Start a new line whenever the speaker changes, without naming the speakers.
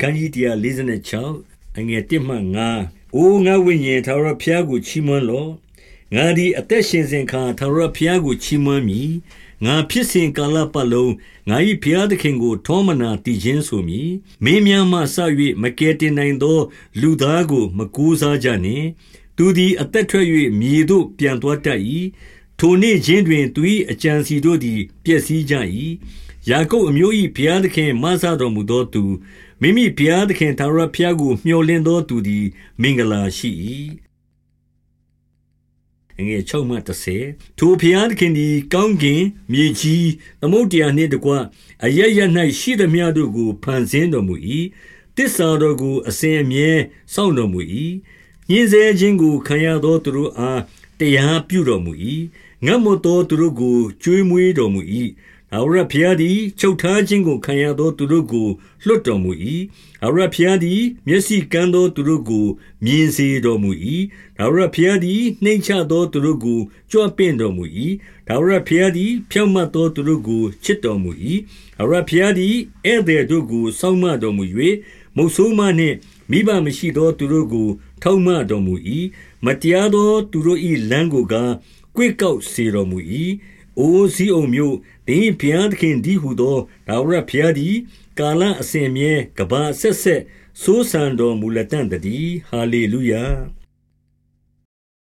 ခန်းကြီး146အငယ်1မှ5အိုငါဝိညာဉ်သာရဖျားကိုချီးမွမ်းလော့ငါသည်အသက်ရှင်စဉ်ခါသာရဖျားကိုချီးမွမ်းမည်ငါဖြစ်စဉ်ကာလပတ်လုံးငါ၏ဘုရားသခင်ကို ထောမနာတည်ခြင်းဆိုမည်မင်းများမှဆ၍မကယ်တင်နိုင်သော လူသားကို မကူစားကြနှင့်သူသည်အသက်ထွက်၍မြေသို့ပြန်သွားတတ်၏ ထိုနေ့ချင်းတွင် သူ၏အကြံစီတို့သည် ပျက်စီးကြ၏ယာကုပ်အမျိုး၏ဘုရားသခင်မဆတော်မူသောသူ မိမိဘုရားသခင်သာရဘုရားကိုမျှော်လင့်သောသူသည် မင်္ဂလာရှိ၏အငယ်6မှ30ထိုဘုရားသခင်သည် ကောင်းကင် မြေကြီး သမုတ်တရားနှင့်တကွ အရရ၌ရှိသမျှတို့ကို ဖန်ဆင်းတော်မူ၏တစ္ဆာတော်ကို အစဉ်အမြဲစောင့်တော်မူ၏ညင်းဆဲခြင်းကို ခံရသောသူတို့အား တရားပြုတော်မူ၏ ငတ်မတော်သူတို့ကို ကျွေးမွေးတော်မူ၏ထာဝရဘုရားသည် ချုပ်ထားခြင်းကိုခံရသောသူတို့ကို လွတ်တော်မူ၏။ထာဝရဘုရားသည် မျက်စိကန်းသောသူတို့ကို မြင်စေတော်မူ၏။ထာဝရဘုရားသည် နှိမ့်ချသောသူတို့ကို ကြွပင့်တော်မူ၏။ထာဝရဘုရားသည် ဖြောင့်မတ်သောသူတို့ကို ချစ်တော်မူ၏။ထာဝရဘုရားသည်ဧည့်သည်တို့ကို စောင့်မတော်မူ၍မုတ်ဆိုးမနှင့်မိဘမရှိသောသူတို့ကို ထောက်မတော်မူ၏။မတရားသောသူတို့၏လမ်းကိုကား ကွေ့ကောက်စေတော်မူ၏။အိုဇီးအုံမြို့သင်၏ဘုရားသခင်တည်းဟူသောထာဝရဘုရားသည် ကာလအစဉ်အမြဲကမ္ဘာအဆက်ဆက်စိုးစံတော်မူလတံ့တည်းဟာလေလုယာ